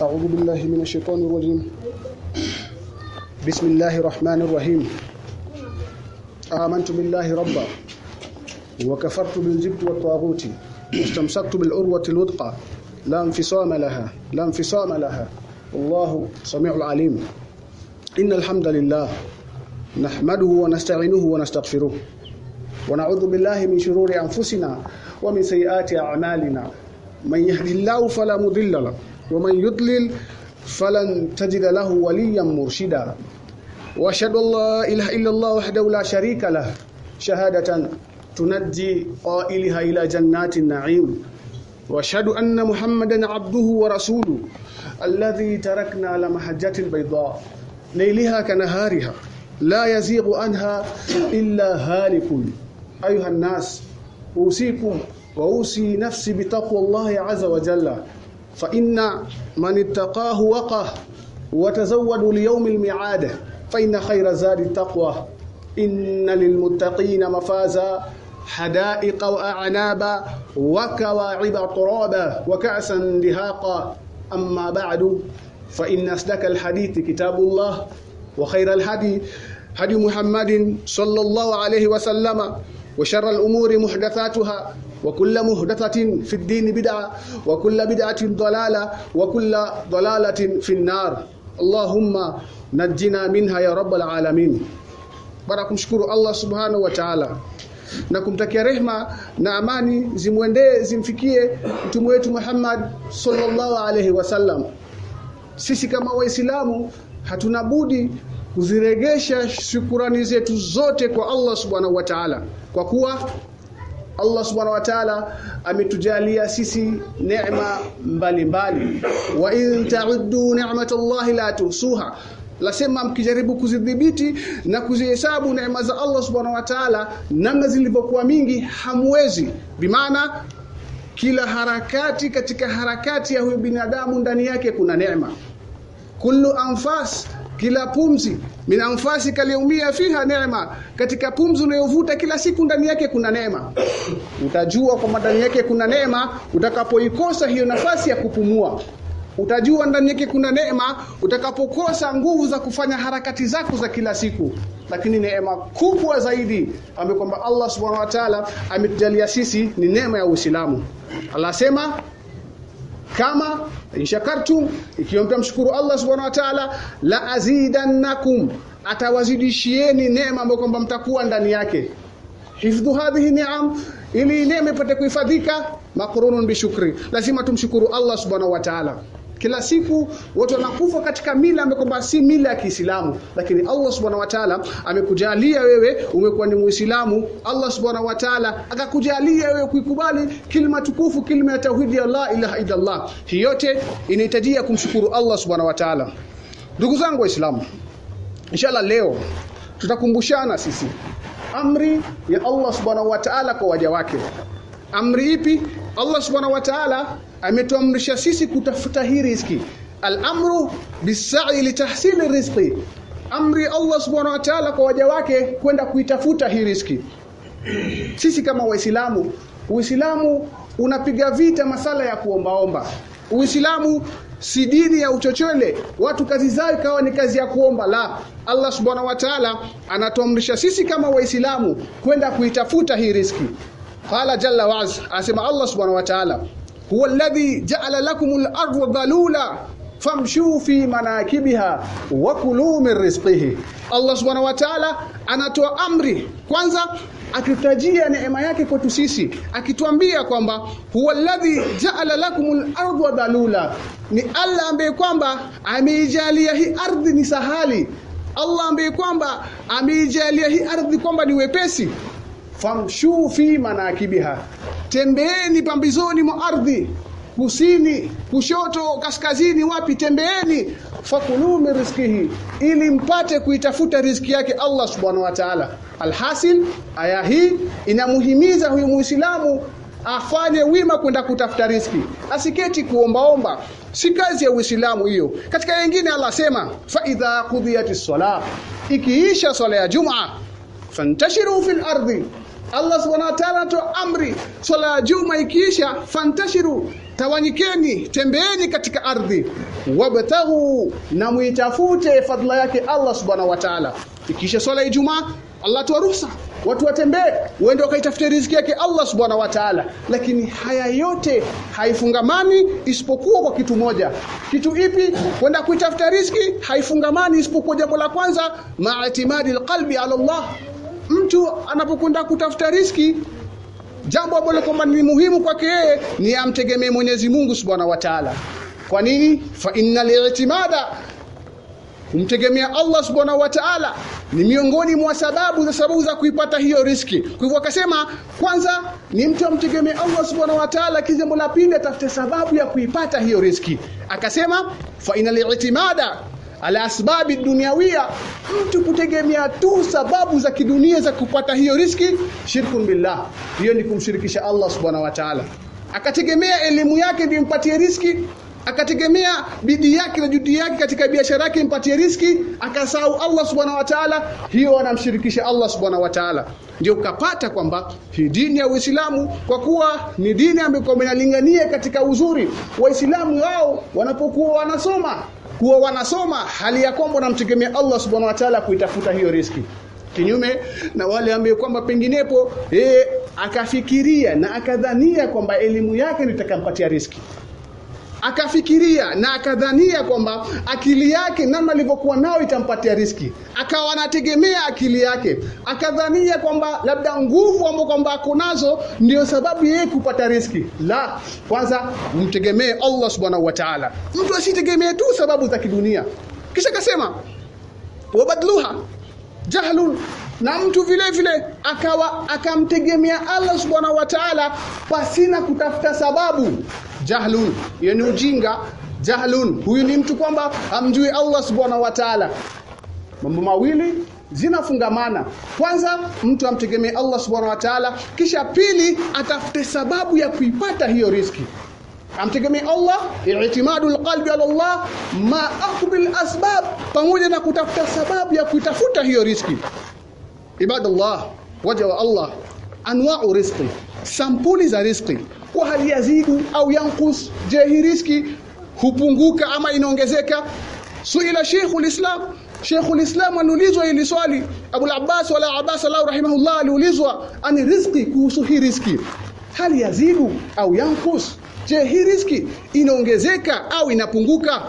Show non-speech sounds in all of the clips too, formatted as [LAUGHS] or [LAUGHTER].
أعوذ بالله من الشيطان الرجيم. بسم الله الرحمن الرحيم. آمنت بالله ربا وكفرت بالجبت والطاغوت واستمسكت بالعروة الوثقى. لا انفصام لها لا انفصام لها. الله سميع العليم. إن الحمد لله نحمده ونستعينه ونستغفره ونعوذ بالله من شرور أنفسنا ومن سيئات أعمالنا من يهدي الله فلا مضل له ومن يضلل فلن تجد له وليا مرشدا واشهد ان لا اله الا الله وحده لا شريك له شهاده تنجي قائلها الى جنات النعيم واشهد ان محمدا عبده ورسوله الذي تركنا على محجه البيضاء ليلها كنهارها لا يزيغ عنها إلا هالك. أيها الناس أوصيكم وأوصي نفسي بتقوى الله عز وجل. فإن من اتقاه وقه وتزودوا ليوم الميعاد فإن خير زاد التقوى. إن للمتقين مفازا حدائق وأعنابا وكواعب ترابا وكأسا دهاقا. أما بعد فإن أصدق الحديث كتاب الله وخير الهدي هدي محمد صلى الله عليه وسلم وشر الأمور محدثاتها وكل محدثة في الدين بدعة وكل بدعة ضلالة وكل ضلالة في النار اللهم نجنا منها يا رب العالمين bara kumshukuru Allah subhanahu wa ta'ala na kumtakia rehma na amani zimwendee zimfikie mtume wetu Muhammad sallallahu alaihi wasallam sisi kama waislamu hatuna budi kuziregesha shukurani zetu zote kwa Allah subhanahu wa ta'ala. Kwa kuwa Allah subhanahu wa ta'ala ametujalia sisi neema mbalimbali. Wa in ta'uddu ni'matallahi la tusuha lasema mkijaribu kuzidhibiti na kuzihesabu neema za Allah subhanahu wa ta'ala namna zilivyokuwa mingi hamwezi. Bimaana kila harakati katika harakati ya huyu binadamu ndani yake kuna neema. Kullu anfas kila pumzi. Min anfasi kaliumia fiha neema. Katika pumzi unayovuta kila siku ndani yake kuna neema. Utajua kwamba ndani yake kuna neema utakapoikosa hiyo nafasi ya kupumua. Utajua ndani yake kuna neema utakapokosa nguvu za kufanya harakati zako za kila siku. Lakini neema kubwa zaidi ambayo kwamba Allah subhanahu wa ta'ala ametujalia sisi ni neema ya Uislamu. Allah sema kama inshakartu ikiwa mtamshukuru Allah subhanahu wa ta'ala la azidannakum atawazidishieni neema ambayo kwamba mtakuwa ndani yake. Hifdhu hadhihi ni'am ili neema ipate kuhifadhika. Makrunun bishukri lazima tumshukuru Allah subhanahu wa ta'ala kila siku watu wanakufa katika mila ambayo kwamba si mila ya Kiislamu. Lakini Allah subhanahu wa ta'ala amekujalia wewe umekuwa ni Muislamu. Allah subhanahu wa ta'ala akakujalia wewe kuikubali kilima tukufu kilima ya tauhidi ya la ilaha illa Allah hii yote inahitajia kumshukuru Allah subhanahu wa ta'ala. Ndugu zangu waislamu inshallah leo tutakumbushana sisi amri ya Allah subhanahu wa ta'ala kwa waja wake. Amri ipi? Allah subhanahu wa ta'ala ametuamrisha sisi kutafuta hii riziki. Al-amru bis-sa'i litahsili rizqi. Amri Allah subhanahu wa ta'ala kwa waja wake kwenda kuitafuta hii riziki. Sisi kama waislamu uislamu unapiga vita masala ya kuombaomba. Uislamu si dini ya uchochole. Watu kazi zao ikawa ni kazi ya kuomba. La Allah subhanahu wa ta'ala anatuamrisha sisi kama waislamu kwenda kuitafuta hii riziki. Qala jalla waz asema Allah subhanahu wa ta'ala huwa alladhi ja'ala lakumul ardha dhalula famshu fi manakibiha wa kulu min rizqihi Allah subhanahu wa ta'ala anatoa amri. Kwanza akitajia neema yake kwetu sisi akituambia kwamba huwa alladhi ja'ala lakumul ardha dalula, ni Allah ambaye kwamba ameijalia hii ardhi ni sahali. Allah ambaye kwamba ameijalia hii ardhi kwamba ni wepesi famshu fi manakibiha tembeeni pambizoni mwa ardhi kusini kushoto kaskazini wapi tembeeni. Fakulu min ili mpate kuitafuta riziki yake Allah subhanahu wa ta'ala. Alhasil aya hii inamuhimiza huyu muislamu afanye wima kwenda kutafuta riziki. Asiketi kuombaomba. Si kazi ya uislamu hiyo. Katika yengine Allah sema fa idha qudiyatis salah ikiisha swala ya jumaa fantashiru fil ardi Allah subhanahu wa ta'ala anatoa amri. Swala ya juma ikiisha fantashiru tawanyikeni tembeeni katika ardhi. Wabtaghu na muitafute fadla yake Allah subhanahu wa ta'ala. Ikiisha swala ya Ijumaa Allah atoa ruhusa watu watembee uende wakaitafute riziki yake Allah subhanahu wa ta'ala. Lakini haya yote haifungamani isipokuwa kwa kitu moja. Kitu ipi? Kwenda kuitafuta riziki haifungamani isipokuwa jambo la kwanza ma'atimadi alqalbi ala Allah mtu anapokwenda kutafuta riski jambo ambalo kwamba ni muhimu kwake yeye ni amtegemee Mwenyezi Mungu Subhanahu wa Ta'ala. Kwa nini? Fa innal i'timada kumtegemea Allah Subhanahu wa Ta'ala ni miongoni mwa sababu za sababu za kuipata hiyo riski. Kwa hivyo akasema kwanza ni mtu amtegemee Allah Subhanahu wa Ta'ala, kisha jambo la pili atafute sababu ya kuipata hiyo riski. Akasema fa innal i'timada ala asbabi duniawia mtu kutegemea tu sababu za kidunia za kupata hiyo riski shirkun billah. Hiyo ni kumshirikisha Allah subhanahu wa ta'ala. Akategemea elimu yake ndio impatie riski akategemea bidii yake na juhudi yake katika biashara yake impatie riski akasahau Allah subhanahu wa ta'ala hiyo anamshirikisha Allah subhanahu wa ta'ala. Ndio ukapata kwamba hii dini ya Uislamu kwa kuwa ni dini ambayo inalingania katika uzuri waislamu wao wanapokuwa wanasoma kuwa wanasoma hali ya kwamba wanamtegemea Allah subhanahu wa ta'ala kuitafuta hiyo riski kinyume na wale ambao kwamba penginepo yeye akafikiria na akadhania kwamba elimu yake nitakampatia riski akafikiria na akadhania kwamba akili yake namna alivyokuwa nao itampatia riski. Akawa anategemea akili yake. Akadhania kwamba labda nguvu ambazo kwamba ako nazo ndio sababu yeye kupata riski. La kwanza mtegemee Allah subhanahu wa ta'ala. Mtu asitegemee tu sababu za kidunia. Kisha akasema wabadluha jahlun. Na mtu vile vile akawa akamtegemea Allah subhanahu wa ta'ala pasina kutafuta sababu jahlun hiyo ni ujinga jahlun. Huyu ni mtu kwamba amjui Allah subhanahu wa ta'ala. Mambo mawili zinafungamana. Kwanza mtu amtegemee Allah subhanahu wa ta'ala kisha pili atafute sababu ya kuipata hiyo riski amtegemee Allah i'timadul qalbi ala Allah ma aqbil asbab pamoja na kutafuta sababu ya kuitafuta hiyo riski ibadallah waja wa Allah anwa'u rizqi sampuli za riziki kwa hali yazidu au yankus je hii riski hupunguka ama inaongezeka? Suila Sheikhul Islam. Sheikhul Islam anulizwa hili swali. Abu alabbas wala Abbas Allah rahimahullah aliulizwa ani riski kuhusu hii riski? Hali yazidu au yankus je hii riski inaongezeka au inapunguka?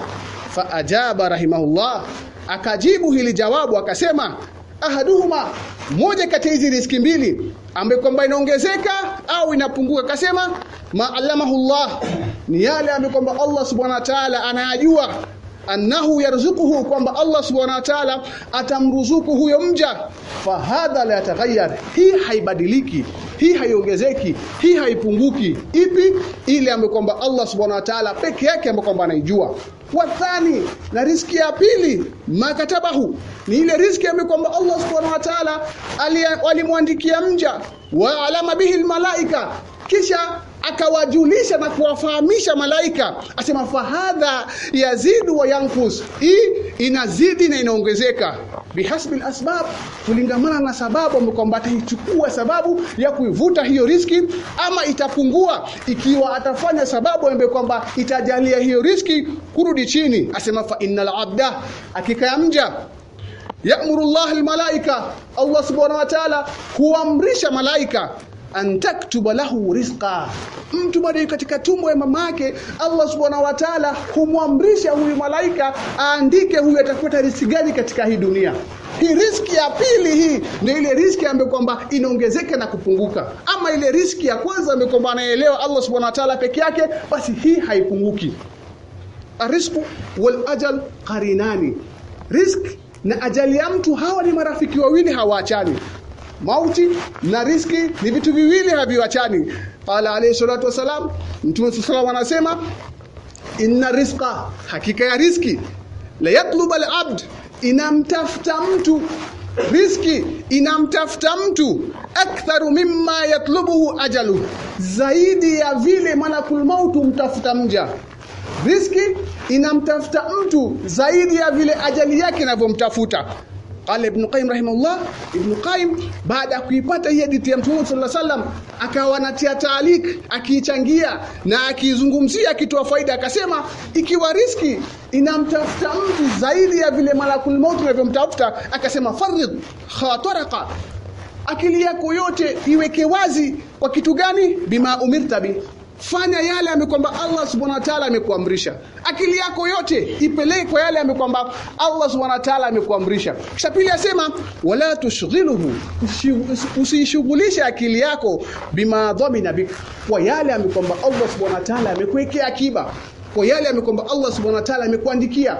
Fa ajaba rahimahullah. Akajibu hili jawabu akasema ahaduhuma moja kati hizi riski mbili ambayo kwamba inaongezeka au inapunguka akasema ma'allamahullah ni yale ambayo kwamba Allah subhanahu wa ta'ala anayajua annahu yarzuquhu kwamba Allah subhanahu wa ta'ala atamruzuku huyo mja. Fahadha la yataghayyar hii haibadiliki hii haiongezeki hii haipunguki. Ipi? Ile ambayo kwamba Allah subhanahu wa ta'ala peke yake ambayo kwamba anaijua wathani na riski ya pili makatabahu ni ile riski ambayo kwamba Allah subhanahu wa ta'ala alimwandikia mja wa alama bihi malaika kisha akawajulisha na kuwafahamisha malaika asema fahadha yazidu wa yankus hii inazidi na inaongezeka. Bihasbi lasbab, kulingamana na sababu kwamba ataichukua sababu ya kuivuta hiyo riski ama itapungua ikiwa atafanya sababu ambayo kwamba itajalia hiyo riski kurudi chini. Asema fa innal abda hakika ya mja. Ya'muru Allah almalaika Allah subhanahu wa ta'ala huamrisha malaika an taktuba lahu rizqa. Mtu bado katika tumbo ya mamake Allah subhanahu wa ta'ala humwamrisha huyu malaika aandike huyu atapata riziki gani katika hii dunia. Hii riski ya pili hii ndio ile riski ambayo kwamba inaongezeka na kupunguka. Ama ile riski ya kwanza ambayo kwamba anaelewa Allah subhanahu wa ta'ala peke yake basi hii haipunguki. Arisku wal ajal qarinani. Risk na ajali ya mtu hawa ni marafiki wawili hawaachani mauti na riski ni vitu viwili haviwachani qala alayhi salatu wasalam mtume sallallahu anasema inna rizqa hakika ya riski la yatluba al-abd inamtafuta mtu. Riski inamtafuta mtu aktharu mimma yatlubuhu ajalu zaidi ya vile malakul mautu mtafuta mja. Riski inamtafuta mtu zaidi ya vile ajali yake inavyomtafuta qala ibn qayyim rahimahullah ibn qayyim baada ya kuipata hii hadithi ya mtume sallallahu alaihi wasallam akawa anatia taalik akiichangia na akizungumzia akitoa faida akasema ikiwa riski inamtafuta mtu zaidi ya vile malakul maut inavyomtafuta akasema farid khataraka akili yako yote iweke wazi kwa kitu gani? Bima umirta bi fanya yale amekwamba Allah subhanahu wa ta'ala amekuamrisha. Akili yako yote ipeleke kwa yale amekwamba Allah subhanahu wa ta'ala amekuamrisha. Kisha pili asema wala tushghiluhu usishughulishe akili yako bima dhamina bik. Kwa yale amekwamba Allah subhanahu wa ta'ala amekuwekea akiba. Kwa yale amekwamba Allah subhanahu wa ta'ala amekuandikia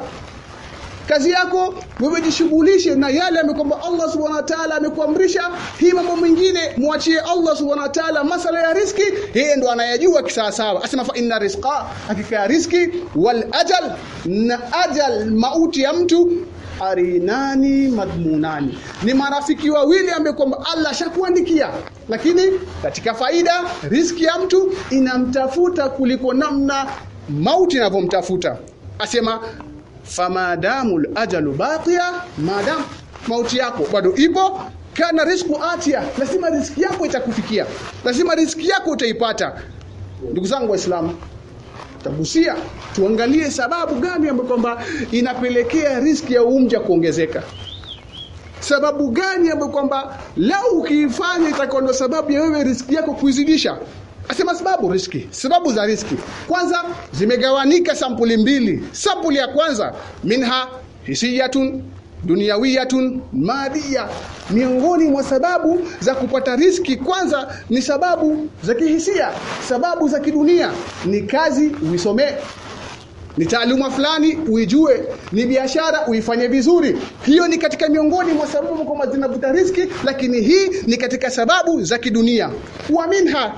kazi yako wewe jishughulishe na yale amekwamba Allah subhanahu wa ta'ala amekuamrisha. Hii mambo mengine muachie Allah subhanahu wa ta'ala. Masala ya riski yeye ndo anayajua kisawasawa. Asema fa inna rizqa hakika ya riski wal ajal na ajal mauti ya mtu. Arinani madmunani. Ni marafiki wawili ambaye kwamba Allah shakuandikia lakini katika faida riski ya mtu inamtafuta kuliko namna mauti inavyomtafuta. Asema famadamu ajalu baqiya madam mauti yako bado ipo. Kana risku atia lazima riski yako itakufikia. Lazima riski yako utaipata. Ndugu zangu waislamu tagusia tuangalie sababu gani ambayo kwamba inapelekea riski ya umja kuongezeka. Sababu gani ambayo kwamba lau ukiifanya itakuwa sababu ya wewe riski yako kuizidisha asema sababu riski sababu za riski. Kwanza zimegawanika sampuli mbili. Sampuli ya kwanza minha hisiyatun duniyawiyatun madia miongoni mwa sababu za kupata riski kwanza ni sababu za kihisia sababu za kidunia. Ni kazi uisomee ni taaluma fulani uijue ni biashara uifanye vizuri. Hiyo ni katika miongoni mwa sababu kwamba zinavuta riski lakini hii ni katika sababu za kidunia. Wa minha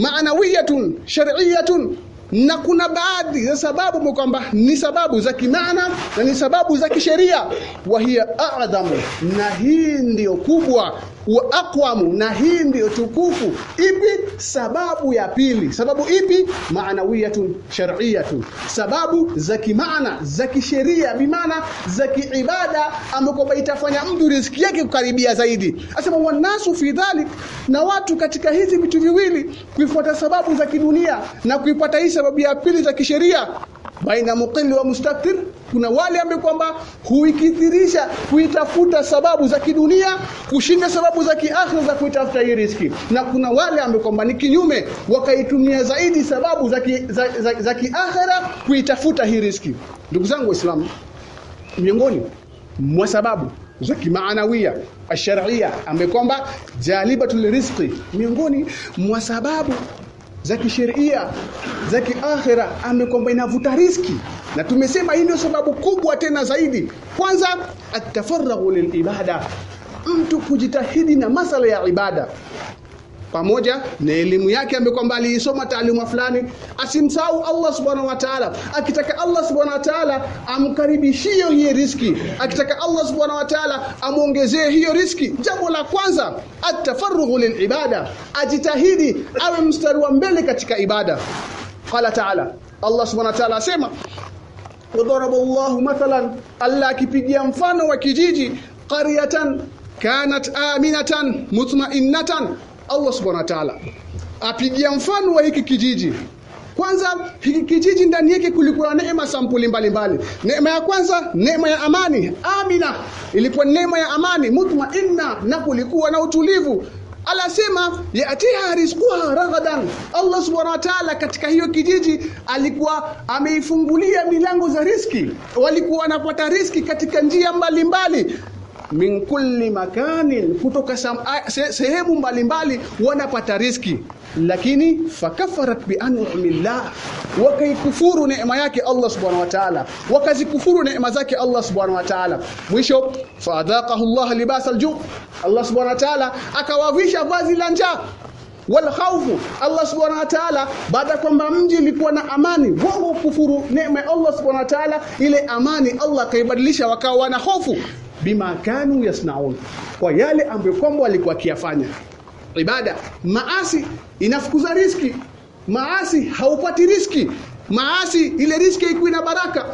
maanawiyatun shar'iyatun na kuna baadhi za sababu kwamba ni sababu za kimaana na ni sababu za kisheria. Wa hiya a'dhamu na hii ndiyo kubwa wa aqwamu na hii ndiyo tukufu. Ipi? Sababu ya pili. Sababu ipi? Maanawiyatun shar'iyatun. Sababu za kimaana za kisheria bimaana za kiibada ambapo itafanya mtu riziki yake kukaribia zaidi. Asema wanasu fi dhalik na watu katika hizi vitu viwili kuifuata sababu za kidunia na kuipata hii sababu ya pili za kisheria. Baina muqilli wa mustakthir kuna wale ambao kwamba huikithirisha kuitafuta sababu za kidunia kushinda sababu za kiakhira za kuitafuta hii riski na kuna wale ambao kwamba ni kinyume wakaitumia zaidi sababu za, ki, za, za, za kiakhira kuitafuta hii riski ndugu zangu waislamu miongoni mwa sababu za kimaanawia asharia ambaye kwamba jalibatul rizqi miongoni mwa sababu za kisheria za kiakhira amekwamba inavuta riski. Na tumesema hii ndio sababu kubwa tena zaidi. Kwanza atafaraghu lilibada mtu kujitahidi na masala ya ibada pamoja na elimu yake ambayo kwamba aliisoma taaluma fulani asimsahau Allah subhanahu wa ta'ala akitaka Allah subhanahu wa ta'ala amkaribishie hiyo riski akitaka Allah subhanahu wa ta'ala amuongezee hiyo riski jambo la kwanza atafarughu lilibada ajitahidi awe mstari wa mbele katika ibada qala ta'ala Allah subhanahu wa ta'ala asema وضرب الله مثلا الله akipigia mfano wa kijiji qaryatan kanat aminatan mutma'innatan Allah subhanahu wa ta'ala apigia mfano wa hiki kijiji. Kwanza hiki kijiji ndani yake kulikuwa na neema sampuli mbalimbali. Neema ya kwanza neema ya amani. Amina. Ilikuwa neema ya amani mutmainna na kulikuwa na utulivu. Alasema yatiha rizquha ragadan Allah subhanahu wa ta'ala katika hiyo kijiji alikuwa ameifungulia milango za riski walikuwa wanapata riski katika njia mbalimbali. mbali min kulli makanin kutoka se, sehemu mbalimbali wanapata riski lakini fakafarat bi an'amillah wakaikufuru neema yake Allah subhanahu wa ta'ala. Wakazikufuru neema zake Allah subhanahu wa ta'ala. Mwisho fadhaqahu Allah libasal alju, Allah subhanahu wa ta'ala akawavisha vazi la njaa. Wal khawfu Allah subhanahu wa ta'ala baada kwamba mji ulikuwa na amani wao kufuru neema ya Allah subhanahu wa ta'ala ile amani Allah akaibadilisha wakawa wana hofu bima kanu yasnaun kwa yale ambayo kwamba walikuwa kiafanya ibada maasi inafukuza riski. Maasi haupati riski. Maasi ile riski iko na baraka.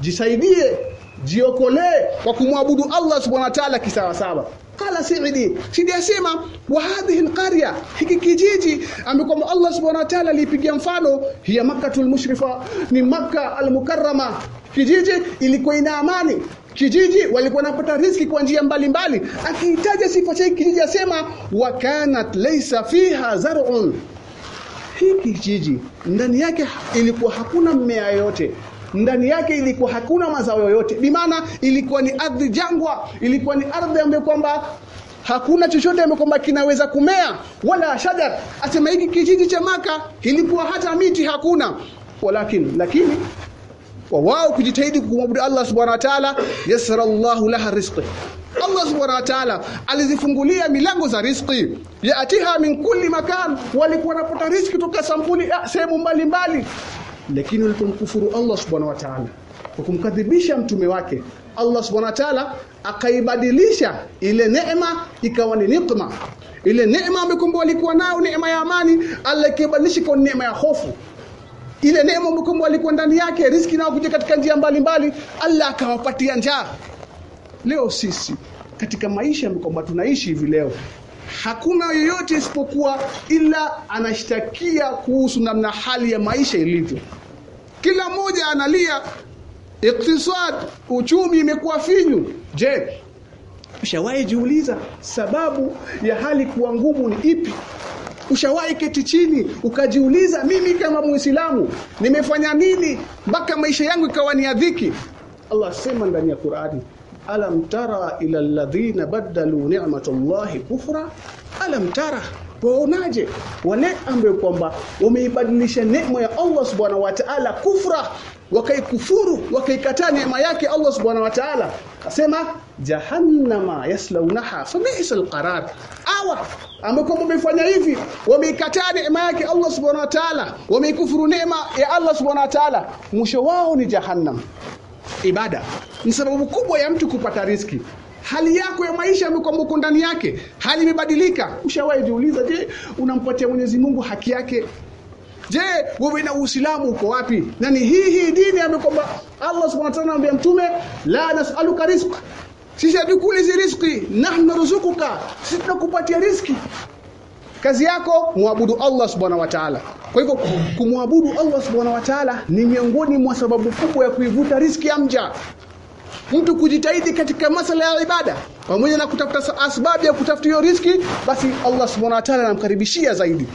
Jisaidie jiokolee kwa kumwabudu Allah subhanahu wa ta'ala kisawasawa qala sidi sidi asema wa hadhihi alqarya hiki kijiji ambapo Allah subhanahu wa ta'ala alipigia mfano hiya makkatul mushrifa ni makka almukarrama. Kijiji ilikuwa ina amani kijiji walikuwa wanapata riziki kwa njia mbalimbali. Akihitaja sifa cha kijiji asema wakanat laisa laysa fiha zar'un. Hii kijiji ndani yake ilikuwa hakuna mmea yoyote. Ndani yake ilikuwa hakuna mazao yoyote. Bimaana ilikuwa ni ardhi jangwa. Ilikuwa ni ardhi ambayo kwamba hakuna chochote ambacho kwamba kinaweza kumea. Wala shajar asema hiki kijiji cha maka ilikuwa hata miti hakuna. Walakin lakini wa wao kujitahidi kumwabudu Allah subhanahu wa ta'ala yasara Allahu laha rizqi. Allah subhanahu wa ta'ala alizifungulia milango za riziki yaatiha min kulli makan walikuwa wanapata riziki kutoka sampuli sehemu mbalimbali. Lakini walipomkufuru Allah subhanahu wa ta'ala kwa kumkadhibisha mtume wake Allah subhanahu wa ta'ala akaibadilisha ile neema ikawa ni nikma. Ile neema ambayo walikuwa nayo neema ya amani Allah kwa neema ya hofu ile neema ambayo walikuwa ndani yake riziki nao kuja katika njia mbalimbali Allah akawapatia njaa. Leo sisi katika maisha ambayo tunaishi hivi leo hakuna yoyote isipokuwa ila anashtakia kuhusu namna hali ya maisha ilivyo. Kila mmoja analia. Iktisad uchumi imekuwa finyu. Je ushawahi jiuliza sababu ya hali kuwa ngumu ni ipi ushawahi keti chini ukajiuliza mimi kama muislamu nimefanya nini mpaka maisha yangu ikawa ni adhiki Allah sema ndani ya Qur'ani alam tara ila alladhina badalu ni'matallahi kufra? Alam tara waonaje? Wale ambao kwamba wameibadilisha neema ya Allah subhanahu wa ta'ala kufra wakaikufuru wakaikataa neema yake Allah subhanahu wa ta'ala. Asema jahannama yaslaunaha fabisa alqarar awa ambako wamefanya hivi wameikataa neema yake Allah subhanahu wa ta'ala wameikufuru neema ya Allah subhanahu wa ta'ala. Mwisho wao ni jahannam. Ibada. Ni sababu kubwa ya mtu kupata riski hali yako ya maisha ambayo ndani yake. Hali imebadilika. Ushawahi jiuliza je unampatia Mwenyezi Mungu haki yake je wewe na Uislamu uko wapi? Na ni hii hii dini ambayo Allah Subhanahu wa ta'ala anambia mtume la nas'aluka rizq. Sisi hatukuulizi riziki. Nahnu narzukuka sisi tunakupatia riziki. Kazi yako muabudu Allah subhanahu wa ta'ala. Kwa hivyo kumwabudu Allah subhanahu wa ta'ala ni miongoni mwa sababu kubwa ya kuivuta riziki ya mja. Mtu kujitahidi katika masala ya ibada pamoja na kutafuta asbabu ya kutafuta hiyo riziki basi Allah subhanahu wa ta'ala anamkaribishia zaidi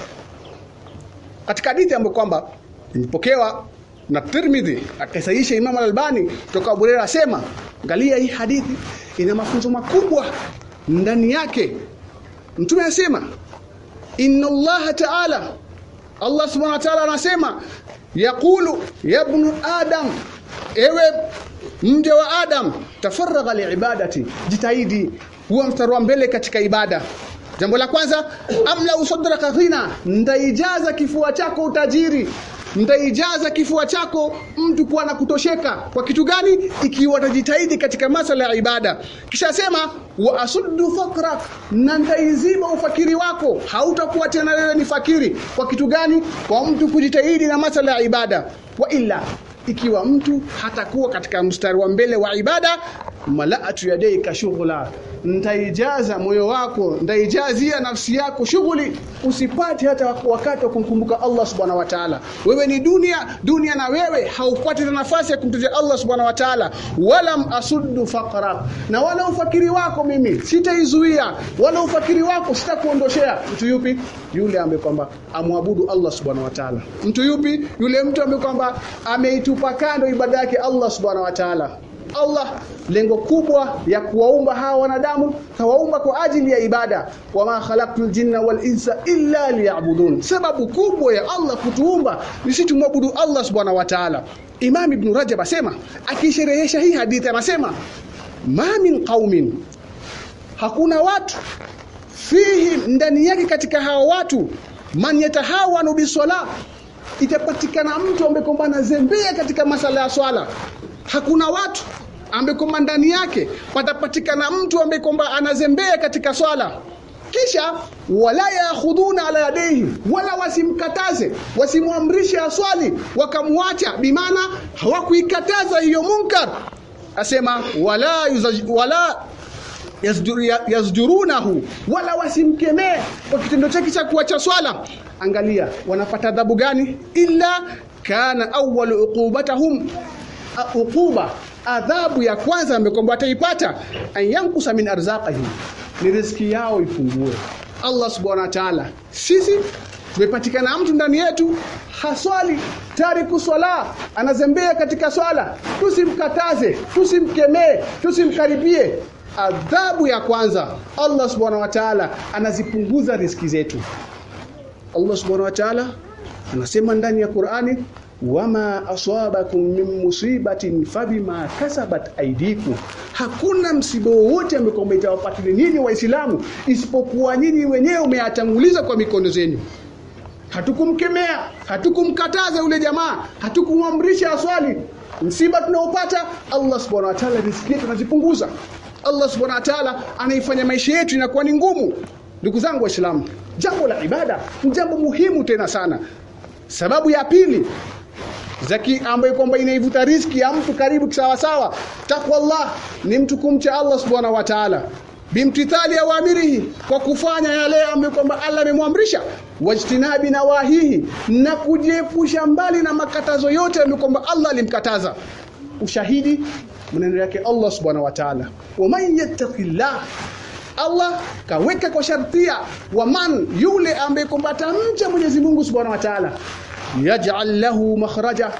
katika hadithi ambayo kwamba imepokewa na Tirmidhi akasahihisha Imam Al-Albani kutoka Abu Hurairah asema angalia hii hadithi ina mafunzo makubwa ndani yake. Mtume anasema inna Allah ta'ala Allah subhanahu wa ta'ala anasema yaqulu ya ibn adam ewe mja wa adam tafarraga liibadati jitahidi huwa mstari wa mbele katika ibada jambo la kwanza amla usadraka ghina ndaijaza kifua chako utajiri. Ndaijaza kifua chako mtu kuwa na kutosheka. Kwa kitu gani? Ikiwa utajitahidi katika masala ya ibada. Kisha sema wa asuddu fakra na ndaiziba ufakiri wako. Hautakuwa tena wewe ni fakiri. Kwa kitu gani? Kwa mtu kujitahidi na masala ya ibada. Wa illa ikiwa mtu hatakuwa katika mstari wa mbele wa ibada malaatu yadaika shughula. Ntaijaza moyo wako ntaijazia nafsi yako shughuli. Usipate hata wakati wa kumkumbuka Allah subhanahu wa ta'ala. Wewe ni dunia dunia na wewe haupati nafasi ya kumtaja Allah subhanahu wa ta'ala. Wala asuddu faqra na wala ufakiri wako mimi sitaizuia. Wala ufakiri wako sitakuondoshea. Mtu yupi? Yule ambaye kwamba amwabudu Allah subhanahu wa ta'ala. Mtu yupi? Yule mtu ambaye kwamba ameitupa kando ibada yake Allah subhanahu wa ta'ala Allah lengo kubwa ya kuwaumba hawa wanadamu kawaumba kwa ajili ya ibada. Wama khalaqtul jinna wal insa illa liya'budun. Sababu kubwa ya Allah kutuumba ni sisi tumwabudu Allah subhanahu wa ta'ala. Imam Ibn Rajab asema akisherehesha hii hadithi anasema ma min qaumin. Hakuna watu fihi ndani yake katika hawa watu man yatahawanu bisala itapatikana mtu ambaye kwamba anazembea katika masala ya swala hakuna watu ambaye kwamba ndani yake patapatikana mtu ambaye kwamba anazembea katika swala. Kisha wala yakhuduna ala yadaihi, wala wasimkataze wasimwamrishe aswali wakamwacha. Bimaana hawakuikataza hiyo munkar. Asema wala yuzaj, wala yasjurunahu, wala wasimkemee kwa kitendo chake cha kuacha swala. Angalia wanapata adhabu gani? Illa kana awwalu uqubatahum uquba adhabu ya kwanza ambayo kwamba ataipata. An yankusa min arzaqihim ni riziki yao ipungue Allah subhanahu wa ta'ala sisi tumepatikana mtu ndani yetu haswali tariku swala anazembea katika swala. Tusimkataze tusimkemee tusimkaribie. Adhabu ya kwanza Allah subhanahu wa ta'ala anazipunguza riziki zetu. Allah subhanahu wa ta'ala anasema ndani ya Qur'ani wama aswabakum min musibatin fabima kasabat aydikum. Hakuna msiba wowote ambao umetawapatili nyinyi waislamu isipokuwa nyinyi wenyewe umeyatanguliza kwa mikono zenu. Hatukumkemea hatukumkataza yule jamaa hatukumwamrisha aswali. Msiba tunaopata Allah subhanahu wa ta'ala riziki yetu anazipunguza Allah subhanahu wa ta'ala anaifanya maisha yetu inakuwa ni ngumu. Ndugu zangu waislamu jambo la ibada ni jambo muhimu tena sana. Sababu ya pili zaki ambayo kwamba inaivuta riski ya mtu karibu sawa sawa takwa Allah ni mtu kumcha Allah subhanahu wa ta'ala. Bimtithali awamirihi kwa kufanya yale ambayo kwamba Allah amemwamrisha. Wajtinabi nawahihi na kujiepusha mbali na makatazo yote ambayo kwamba Allah alimkataza. Ushahidi maneno yake Allah subhanahu wa ta'ala. Wa man yattaqillah Allah kaweka kwa shartia wa man yule ambaye kwamba atamcha Mwenyezi Mungu subhanahu wa ta'ala yaj'al lahu makhraja.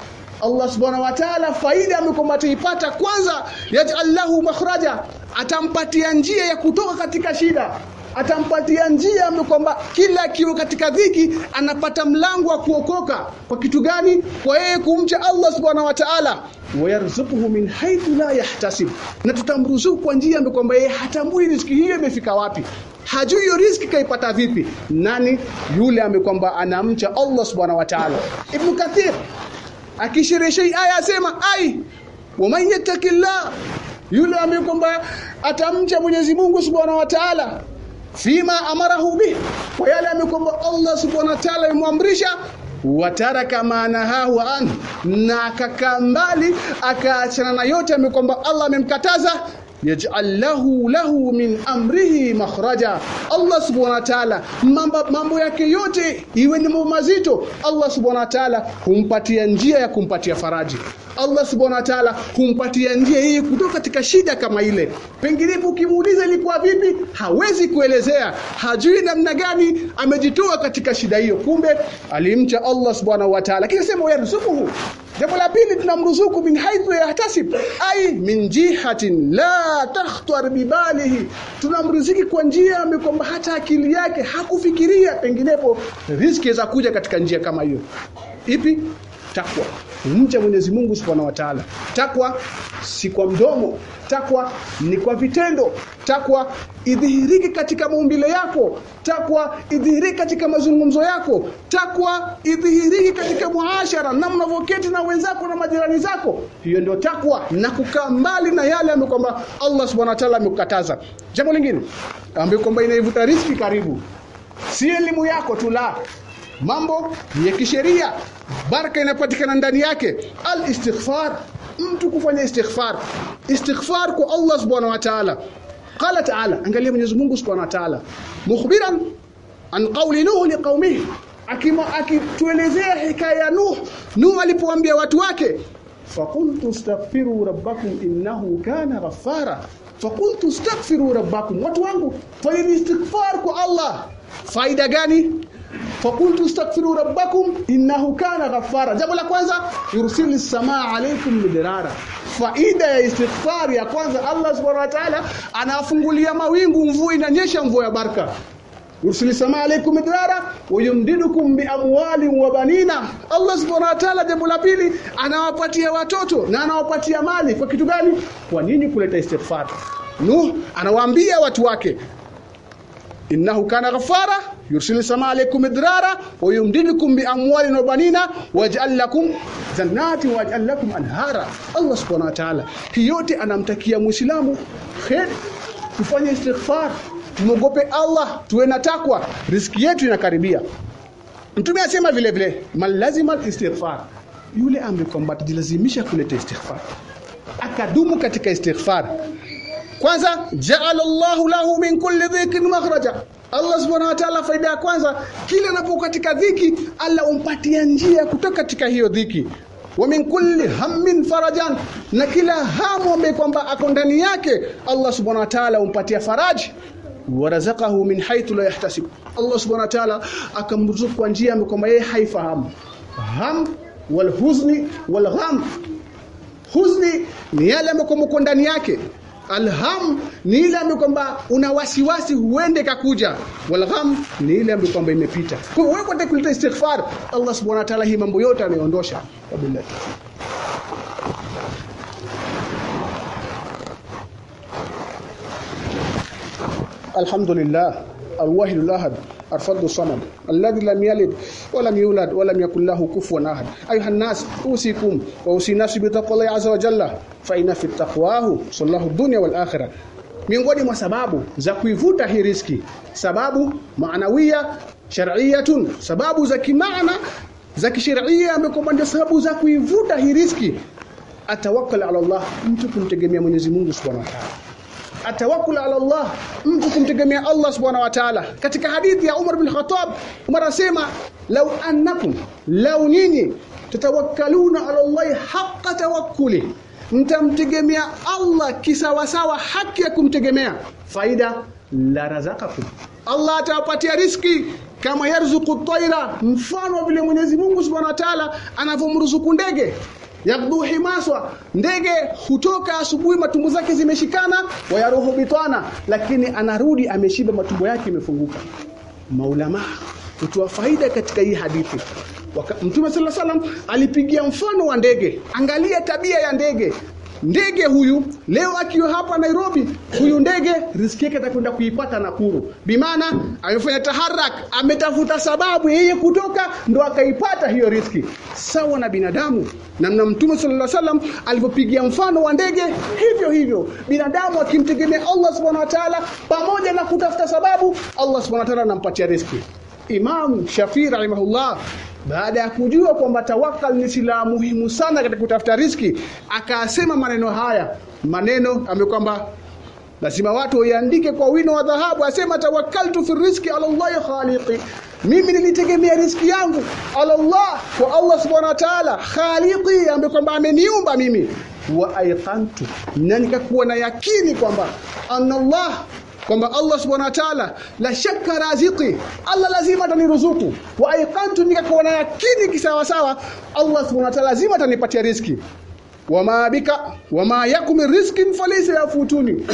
Allah subhanahu wa ta'ala faida amekwamba ataipata. Kwanza yaj'al lahu makhraja. Atampatia njia ya kutoka katika shida. Atampatia njia kwamba kila kiwa katika dhiki anapata mlango wa kuokoka. Kwa kitu gani? Kwa yeye kumcha Allah subhanahu wa ta'ala. Wayarzuquhu min haythu la yahtasib. Na tutamruzuku kwa njia kwamba yeye hatambui riziki hiyo imefika wapi hajui hiyo riziki kaipata vipi. Nani? Yule amekwamba kwamba anamcha Allah subhanahu wa ta'ala. Ibn kathir akishirishi aya asema ai waman yattaqillah. Yule amekwamba kwamba atamcha Mwenyezi Mungu subhanahu wa ta'ala. Fima amarahu bih kwa yale amekwamba Allah subhanahu wa ta'ala imwamrisha wataraka maanahahu an. Na akakaa mbali akaachana na yote amekwamba Allah amemkataza yaj'al lahu lahu min amrihi makhraja. Allah subhanahu wa ta'ala mambo, yake yote iwe ni mambo mazito Allah subhanahu wa ta'ala humpatia njia ya kumpatia faraji Allah subhanahu wa ta'ala humpatia njia hii kutoka katika shida kama ile. Pengine ukimuuliza ilikuwa vipi hawezi kuelezea. Hajui namna gani amejitoa katika shida hiyo. Kumbe alimcha Allah subhanahu wa ta'ala. Kisha sema yarzuquhu jambo la pili tunamruzuku min haithu yahtasib. Ai min jihatin la takhtar bibalihi tunamruziki kwa njia ambayo kwamba hata akili yake hakufikiria penginepo riziki za kuja katika njia kama hiyo. Ipi? Takwa kumcha Mwenyezi Mungu Subhanahu wa Ta'ala. Takwa si kwa mdomo takwa ni kwa vitendo takwa idhihirike katika maumbile yako takwa idhihirike katika mazungumzo yako takwa idhihirike katika muashara namna unavyoketi na wenzako na majirani zako. Hiyo ndio takwa na kukaa mbali na yale ambayo kwamba Allah Subhanahu wa Ta'ala amekukataza. Jambo lingine ambayo kwamba inaivuta riski karibu. Si elimu yako tu la mambo ya kisheria. Baraka inapatikana ndani yake. Al istighfar mtu kufanya istighfar. Istighfar kwa Allah subhanahu wa ta'ala. Qala ta'ala angalia Mwenyezi Mungu subhanahu wa ta'ala. Mukhbiran an qawli nuh liqaumihi akima akituelezea hikaya ya nuh. Nuh alipoambia watu wake faqultu astaghfiru rabbakum innahu kana ghaffara. Faqultu astaghfiru rabbakum. Watu wangu fanyeni istighfar kwa Allah. Faida gani fakultu astaghfiru rabbakum innahu kana ghaffara jambo la kwanza yursilu samaa alaykum midrara faida ya istighfar ya kwanza Allah subhanahu wa ta'ala anafungulia mawingu mvua inanyesha mvua ya baraka. yursilu samaa alaykum midrara wa yumdidukum bi amwalin wa banina Allah subhanahu wa ta'ala jambo la pili anawapatia watoto na anawapatia mali. Kwa kitu gani? Kwa nini kuleta istighfar? Nuh anawaambia watu wake innahu kana ghafara yursilu samaa alaykum idrara wa yumdidukum bi amwalin wa banina waj'al lakum jannati waj'al lakum anhara. Allah subhanahu wa ta'ala yote anamtakia muislamu khair kufanya istighfar muogope Allah tuwe na takwa riski yetu inakaribia. Mtume asema vile vile man lazima istighfar yule ambaye kwamba atajilazimisha kuleta istighfar akadumu katika istighfar. Kwanza ja'ala Allahu lahu min kulli dhikrin makhraja Allah subhanahu wa ta'ala faida ya kwanza kila anapo katika dhiki Allah umpatia njia ya kutoka katika hiyo dhiki. Wa min kulli hammin farajan na kila hamu ambaye kwamba ako ndani yake Allah subhanahu wa ta'ala umpatia faraji. Warazaqahu min haythu la yahtasib Allah subhanahu wa ta'ala akamruzuku kwa njia ambayo kwamba yeye haifahamu. Ham wal huzni wal gham. Huzni ni yale ambayo mko ndani yake Alham ni ile ambayo kwamba una wasiwasi huende kakuja. Walgham ni ile ambayo kwamba imepita. Kwa hiyo wewe kuleta istighfar, Allah Subhanahu wa Ta'ala hii mambo yote ameondosha. Wabillahi. Alhamdulillah, Alwahidul Ahad. الفرد الصمد الذي لم يلد ولم يولد ولم يكن له كفوا احد ايها الناس اوصيكم واوصي نفسي بتقوى الله عز وجل فان في التقواه صلاح الدنيا والاخره miongoni mwa sababu za kuivuta hii riski sababu maanawia shar'iyatun sababu za kimaana za kisheria ambapo ndio sababu za kuivuta hii riski atawakkal ala Allah mtu kumtegemea Mwenyezi Mungu Subhanahu wa Ta'ala atawakkul ala Allah mtu kumtegemea Allah subhanahu wa ta'ala. Katika hadithi ya Umar bin Khattab Umar asema law annakum law nyinyi tatawakkaluna ala Allah haqqa tawakkuli mtamtegemea Allah kisawasawa haki ya kumtegemea. Faida la razaqakum. Allah atawapatia riski kama yarzuqu tayra mfano vile Mwenyezi Mungu Subhanahu wa Ta'ala anavyomruzuku ndege yabdu himaswa. Ndege hutoka asubuhi matumbo zake zimeshikana wayaruhu bitana lakini anarudi ameshiba matumbo yake imefunguka. Maulama kutoa faida katika hii hadithi. Mtume sallallahu alaihi wasallam alipigia mfano wa ndege. Angalia tabia ya ndege ndege huyu leo akiwa hapa Nairobi huyu ndege riski yake atakwenda kuipata Nakuru. Bimaana amefanya taharak ametafuta sababu yeye kutoka ndo akaipata hiyo riski. Sawa na binadamu namna mtume sallallahu alaihi wasallam alivyopigia mfano wa ndege hivyo hivyo. Binadamu akimtegemea Allah subhanahu wa ta'ala pamoja na kutafuta sababu Allah subhanahu wa ta'ala anampatia riski. Imam Shafii rahimahullah baada ya kujua kwamba tawakal ni silaha muhimu sana katika kutafuta riski akasema maneno haya. Maneno ambayo kwamba lazima watu waiandike kwa wino wa dhahabu asema tawakkaltu fi rizqi ala Allah khaliqi. Mimi nilitegemea riski yangu ala Allah kwa Allah subhanahu wa ta'ala khaliqi ambaye kwamba ameniumba mimi. Wa aiqantu na nikakuwa na yakini kwamba anna Allah kwamba Allah subhanahu wa ta'ala la shakka raziki Allah lazima ataniruzuku. Wa aiqantu nikakuwa na yakini kisawa sawa Allah subhanahu wa ta'ala lazima atanipatia riziki. Wama bika wama yakum rizqin falaysa yafutuni.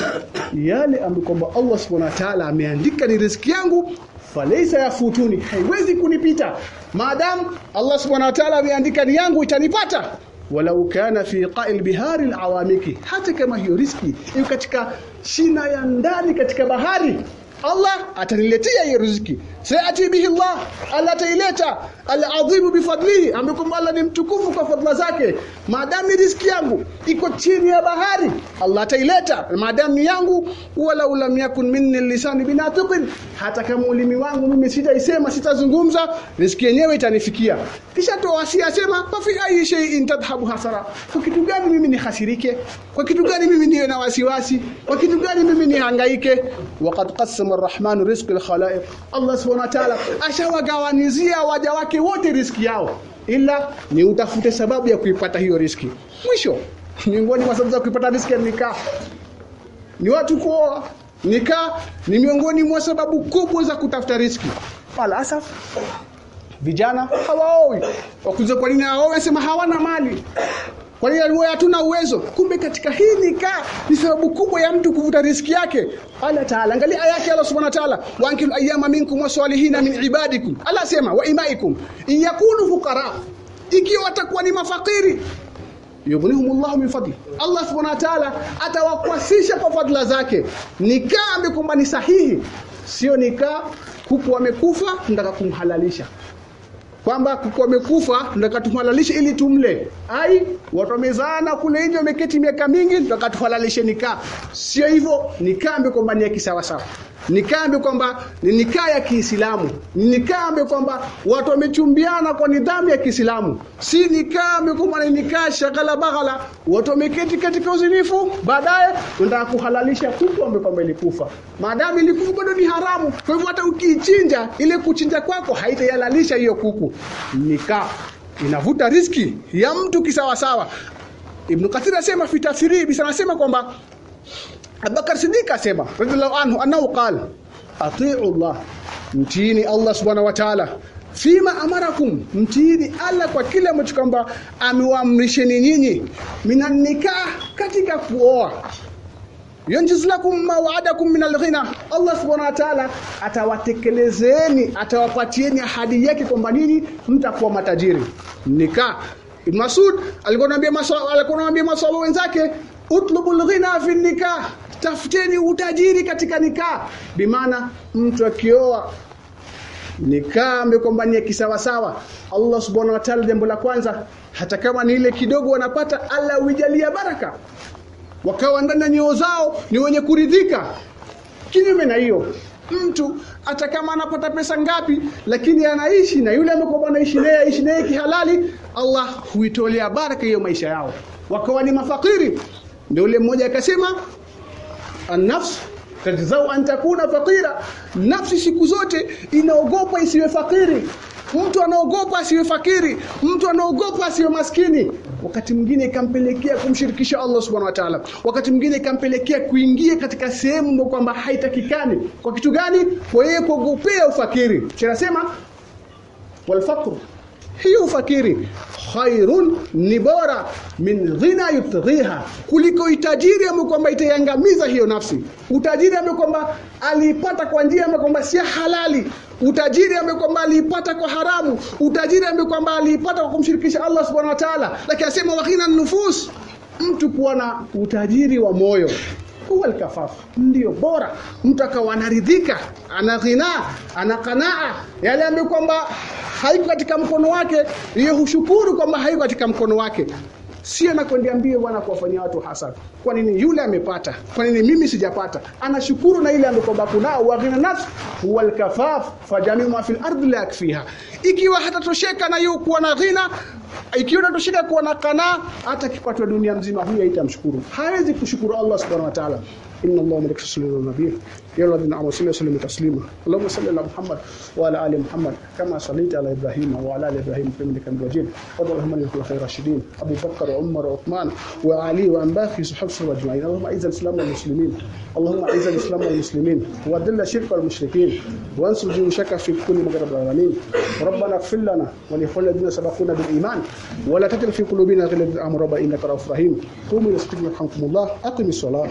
Yale ambayo kwamba Allah subhanahu wa ta'ala ameandika ni riziki yangu falaysa yafutuni haiwezi kunipita. Maadamu Allah subhanahu wa ta'ala ameandika ni yangu itanipata ولو كان في قائل بهار العوامك حتى كما هي رزقي. يو كاتيكا شينا ياندالي كاتيكا بحاري الله اتنيليتيا هي رزقي. Sayati bihi Allah Allah ataileta al-azim bifadlihi. Ambapo Allah ni mtukufu kwa fadhila zake. Maadamu riziki yangu iko chini ya bahari Allah ataileta. Maadamu yangu wala ulam yakun minni lisani binatiqin. Hata kama ulimi wangu mimi sitaisema sitazungumza riziki yenyewe itanifikia. Kisha toasi asema fa fi ayi shay'in tadhhabu hasara. Kwa kitu gani mimi nihasirike? Kwa kitu gani mimi niwe na wasiwasi? Kwa kitu gani mimi nihangaike? Waqad qassama ar-rahmanu rizqa al-khalaiq Allah subhanahu wa ta'ala ashawagawanizia waja wake wote riski yao. Ila ni utafute sababu ya kuipata hiyo riski. Mwisho [LAUGHS] miongoni mwa sababu za kuipata riski nikaa. Ni watu kuoa. Nikaa ni miongoni mwa sababu kubwa za kutafuta riski. Alasaf vijana hawaoi. Wakuza kwa nini hawaoi? Wasema hawana mali kwa hiyo wewe hatuna uwezo. Kumbe katika hii nikaa ni sababu kubwa ya mtu kuvuta riski yake. Allah taala angalia aya yake Allah subhanahu wa ta'ala. Wa ankilu ayyama minkum wasalihina min ibadikum. Allah sema wa imaikum. In yakunu fuqara ikiwa watakuwa ni mafakiri yughnihumullahu min fadli. Allah subhanahu wa ta'ala atawakwasisha kwa fadla zake. Nikaa amekwamba ni sahihi. Sio nikaa huku wamekufa ndaka kumhalalisha kwamba kuku wamekufa tunataka tuhalalishe ili tumle. Ai watu wamezaana kule nje wameketi miaka mingi tunataka tuhalalishe nikaa. Sio hivyo nikaa kwamba ni ya kisawa sawa nikaa ambayo kwamba ni nikaa ya Kiislamu, ni nikaa kwamba watu wamechumbiana kwa nidhamu ya Kiislamu, si nikaa ambayo kwamba ni nikaa shagala baghala, watu wameketi katika uzinifu, baadaye wanataka kuhalalisha kuku ambayo kwamba ilikufa. Maadamu ilikufa bado ni haramu, kwa hivyo hata ukiichinja, ile kuchinja kwako haitayalalisha hiyo kuku. Nikaa inavuta riski ya mtu kisawasawa. Ibn Kathir asema fi tafsiri bisa anasema kwamba Abubakar Siddiq asema radhiallahu anhu annahu qala atiu Allah, mtiini Allah subhanahu wa ta'ala. Fima amarakum, mtiini Allah kwa kile ambacho kwamba amewaamrisheni nyinyi, minan nikah, katika kuoa. Yanjiz lakum ma waadakum min alghina, Allah subhanahu wa ta'ala atawatekelezeni, atawapatieni ahadi yake kwamba nini, mtakuwa matajiri. Nikah. Ibn Masud alikuwa anambia maswahaba alikuwa anambia maswahaba wenzake utlubul ghina fi nikah, tafuteni utajiri katika nikaa Bimaana mtu akioa nikaa amekombania ni kisawasawa. Allah subhanahu wa ta'ala, jambo la kwanza, hata kama ni ile kidogo wanapata, Allah huijalia baraka, wakawa ndani ya nyoo zao ni wenye kuridhika. Kinyume na hiyo mtu hata kama anapata pesa ngapi, lakini anaishi na yule amekuwa anaishi naye aishi naye kihalali, Allah huitolea baraka hiyo maisha yao, wakawa ni mafakiri. Ndio yule mmoja akasema, an-nafs tajzau an takuna faqira, nafsi siku zote inaogopa isiwe fakiri. Mtu anaogopa asiwe fakiri, mtu anaogopa asiwe maskini. Wakati mwingine ikampelekea kumshirikisha Allah subhanahu wa ta'ala, wakati mwingine ikampelekea kuingia katika sehemu ambayo kwamba haitakikani. Kwa kitu gani? Kwa yeye kuogopea ufakiri. Tunasema walfaqru hiyo ufakiri khairun ni bora min ghina yutghiha, kuliko itajiri ambao kwamba itaiangamiza hiyo nafsi. Utajiri ambao kwamba aliipata kwa njia ambayo kwamba si halali, utajiri ambayo kwamba aliipata kwa haramu, utajiri ambayo kwamba aliipata kwa kumshirikisha Allah subhanahu wa ta'ala. Lakini asema wa ghina nufus, mtu kuwa na utajiri wa moyo huwa alkafaf, ndio bora. Mtu akawa anaridhika, ana ghina, ana qanaa, yale ambayo kwamba haiko katika mkono wake, yeye hushukuru kwamba haiko katika mkono wake. Sio anakwenda mbio bwana kuwafanyia watu hasad. Kwa nini yule amepata? Kwa nini mimi sijapata? Anashukuru na ile ambayo kunao wa ghina nafs huwa alkafaf fajamiu ma fil ardi la yakfiha. Ikiwa hatatosheka na yuko kuwa na ghina ikiwa natoshika kuwa na kanaa, hata kipatwa dunia mzima huyu haitamshukuru, hawezi kushukuru Allah subhanahu wa ta'ala. إن الله ملك السلول والنبي يا الذين امنوا صلوا وسلموا تسليما اللهم صل على محمد وعلى آل محمد كما صليت على إبراهيم وعلى آل إبراهيم في الملك المجيد فضل اللهم عن الخلفاء الراشدين. أبو بكر وعمر وعثمان وعلي وان باقي صحاب الصحابه أجمعين. اللهم أعز الإسلام والمسلمين. اللهم أعز الإسلام والمسلمين. وأذل الشرك والمشركين. وانصر جيوشك شك في كل مغرب العالمين. ربنا اغفر لنا ولكل الذين سبقونا بالإيمان. ولا تجعل في قلوبنا غلا أمر ربنا إنك رؤوف رحيم. قوموا إلى الله. أقم الصلاة.